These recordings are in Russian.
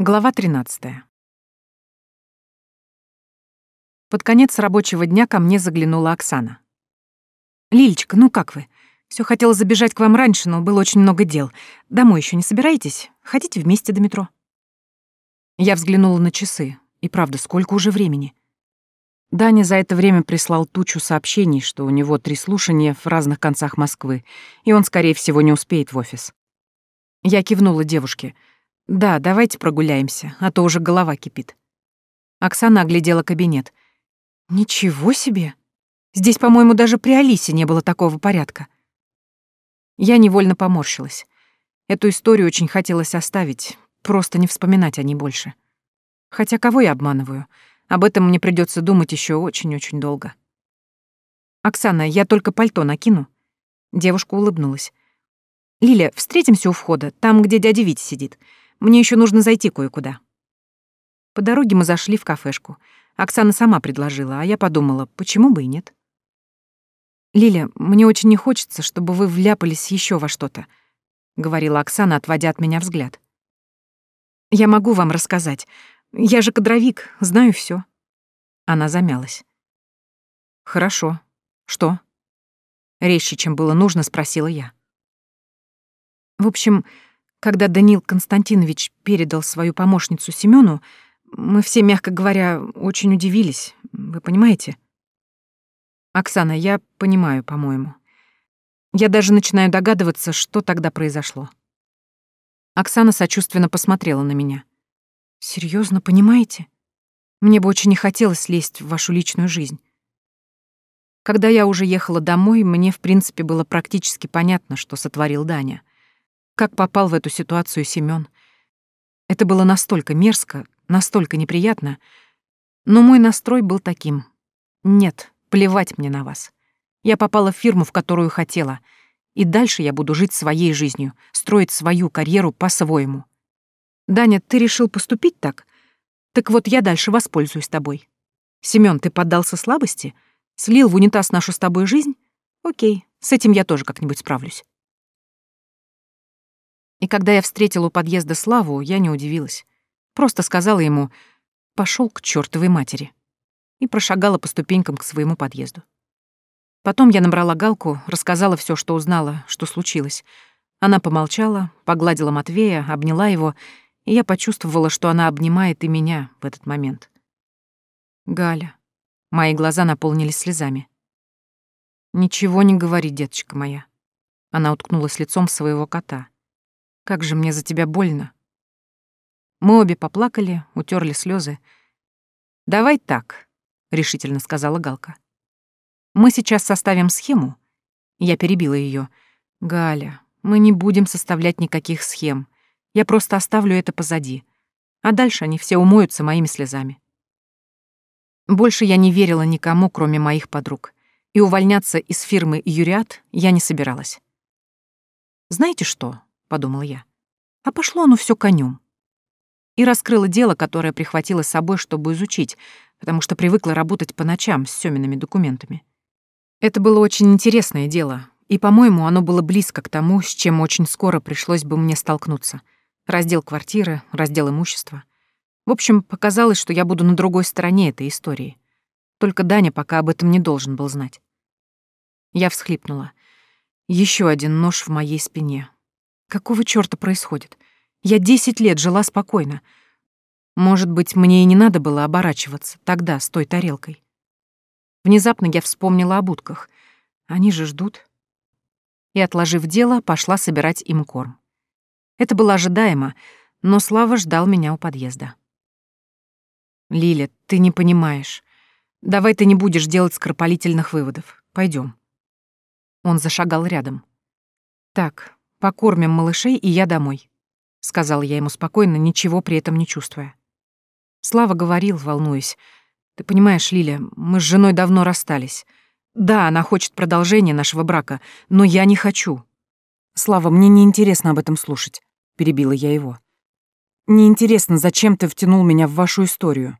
Глава 13. Под конец рабочего дня ко мне заглянула Оксана. «Лилечка, ну как вы? Все хотела забежать к вам раньше, но было очень много дел. Домой еще не собираетесь? Хотите вместе до метро?» Я взглянула на часы. И правда, сколько уже времени? Даня за это время прислал тучу сообщений, что у него три слушания в разных концах Москвы, и он, скорее всего, не успеет в офис. Я кивнула девушке. «Да, давайте прогуляемся, а то уже голова кипит». Оксана оглядела кабинет. «Ничего себе! Здесь, по-моему, даже при Алисе не было такого порядка». Я невольно поморщилась. Эту историю очень хотелось оставить, просто не вспоминать о ней больше. Хотя кого я обманываю? Об этом мне придется думать еще очень-очень долго. «Оксана, я только пальто накину». Девушка улыбнулась. «Лиля, встретимся у входа, там, где дядя Витя сидит. Мне еще нужно зайти кое-куда». По дороге мы зашли в кафешку. Оксана сама предложила, а я подумала, почему бы и нет. «Лиля, мне очень не хочется, чтобы вы вляпались еще во что-то», — говорила Оксана, отводя от меня взгляд. «Я могу вам рассказать. Я же кадровик, знаю все. Она замялась. «Хорошо. Что?» Резче, чем было нужно, спросила я. В общем, когда Данил Константинович передал свою помощницу Семену, мы все, мягко говоря, очень удивились. Вы понимаете? Оксана, я понимаю, по-моему. Я даже начинаю догадываться, что тогда произошло. Оксана сочувственно посмотрела на меня. Серьезно, понимаете? Мне бы очень не хотелось лезть в вашу личную жизнь. Когда я уже ехала домой, мне, в принципе, было практически понятно, что сотворил Даня. Как попал в эту ситуацию Семён. Это было настолько мерзко, настолько неприятно, но мой настрой был таким. Нет, плевать мне на вас. Я попала в фирму, в которую хотела — и дальше я буду жить своей жизнью, строить свою карьеру по-своему. Даня, ты решил поступить так? Так вот я дальше воспользуюсь тобой. Семён, ты поддался слабости? Слил в унитаз нашу с тобой жизнь? Окей, с этим я тоже как-нибудь справлюсь. И когда я встретила у подъезда Славу, я не удивилась. Просто сказала ему «пошёл к чёртовой матери» и прошагала по ступенькам к своему подъезду. Потом я набрала Галку, рассказала все, что узнала, что случилось. Она помолчала, погладила Матвея, обняла его, и я почувствовала, что она обнимает и меня в этот момент. «Галя». Мои глаза наполнились слезами. «Ничего не говори, деточка моя». Она уткнулась лицом в своего кота. «Как же мне за тебя больно». Мы обе поплакали, утерли слезы. «Давай так», — решительно сказала Галка. Мы сейчас составим схему. Я перебила ее. Галя, мы не будем составлять никаких схем. Я просто оставлю это позади. А дальше они все умоются моими слезами. Больше я не верила никому, кроме моих подруг. И увольняться из фирмы «Юриат» я не собиралась. «Знаете что?» — подумала я. «А пошло оно все конем. И раскрыла дело, которое прихватила с собой, чтобы изучить, потому что привыкла работать по ночам с Сёмиными документами. Это было очень интересное дело, и, по-моему, оно было близко к тому, с чем очень скоро пришлось бы мне столкнуться. Раздел квартиры, раздел имущества. В общем, показалось, что я буду на другой стороне этой истории. Только Даня пока об этом не должен был знать. Я всхлипнула. Еще один нож в моей спине. Какого чёрта происходит? Я десять лет жила спокойно. Может быть, мне и не надо было оборачиваться тогда с той тарелкой. Внезапно я вспомнила о будках. Они же ждут. И, отложив дело, пошла собирать им корм. Это было ожидаемо, но Слава ждал меня у подъезда. «Лиля, ты не понимаешь. Давай ты не будешь делать скоропалительных выводов. Пойдем. Он зашагал рядом. «Так, покормим малышей, и я домой», — сказал я ему спокойно, ничего при этом не чувствуя. Слава говорил, волнуясь, ты понимаешь, Лиля, мы с женой давно расстались. Да, она хочет продолжения нашего брака, но я не хочу. Слава, мне не интересно об этом слушать, перебила я его. Неинтересно, зачем ты втянул меня в вашу историю.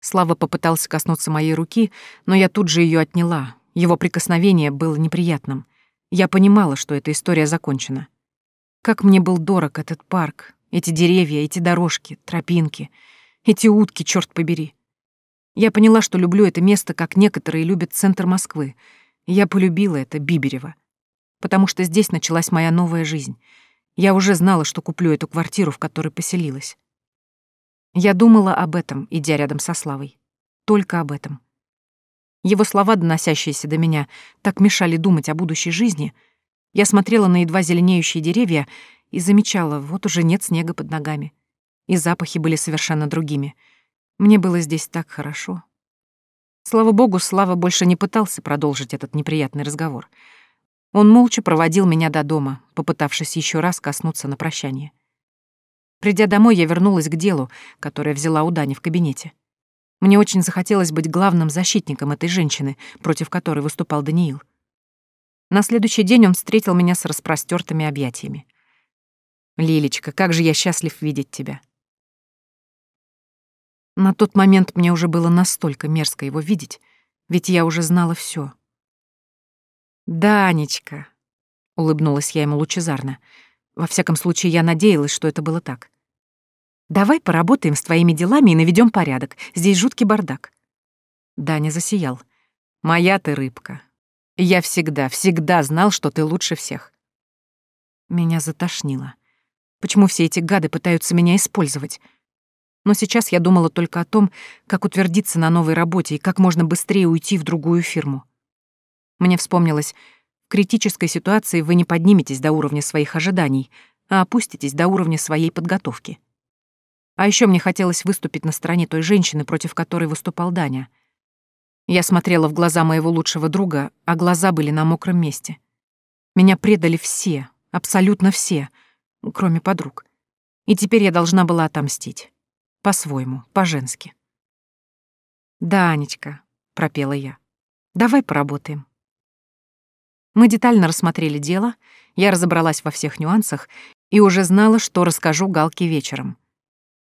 Слава попытался коснуться моей руки, но я тут же ее отняла. Его прикосновение было неприятным. Я понимала, что эта история закончена. Как мне был дорог этот парк, Эти деревья, эти дорожки, тропинки, эти утки, черт побери. Я поняла, что люблю это место, как некоторые любят центр Москвы. я полюбила это, Биберево. Потому что здесь началась моя новая жизнь. Я уже знала, что куплю эту квартиру, в которой поселилась. Я думала об этом, идя рядом со Славой. Только об этом. Его слова, доносящиеся до меня, так мешали думать о будущей жизни. Я смотрела на едва зеленеющие деревья и замечала, вот уже нет снега под ногами. И запахи были совершенно другими. Мне было здесь так хорошо. Слава богу, Слава больше не пытался продолжить этот неприятный разговор. Он молча проводил меня до дома, попытавшись еще раз коснуться на прощание. Придя домой, я вернулась к делу, которое взяла у Дани в кабинете. Мне очень захотелось быть главным защитником этой женщины, против которой выступал Даниил. На следующий день он встретил меня с распростертыми объятиями. «Лилечка, как же я счастлив видеть тебя!» На тот момент мне уже было настолько мерзко его видеть, ведь я уже знала все. «Данечка», — улыбнулась я ему лучезарно, во всяком случае, я надеялась, что это было так. Давай поработаем с твоими делами и наведем порядок. Здесь жуткий бардак. Даня засиял. Моя ты рыбка. Я всегда, всегда знал, что ты лучше всех. Меня затошнило. Почему все эти гады пытаются меня использовать? Но сейчас я думала только о том, как утвердиться на новой работе и как можно быстрее уйти в другую фирму. Мне вспомнилось, в критической ситуации вы не подниметесь до уровня своих ожиданий, а опуститесь до уровня своей подготовки. А еще мне хотелось выступить на стороне той женщины, против которой выступал Даня. Я смотрела в глаза моего лучшего друга, а глаза были на мокром месте. Меня предали все, абсолютно все, кроме подруг. И теперь я должна была отомстить. По-своему, по-женски. «Да, Анечка», — пропела я, — «давай поработаем». Мы детально рассмотрели дело, я разобралась во всех нюансах и уже знала, что расскажу Галке вечером.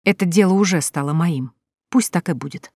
Это дело уже стало моим. Пусть так и будет.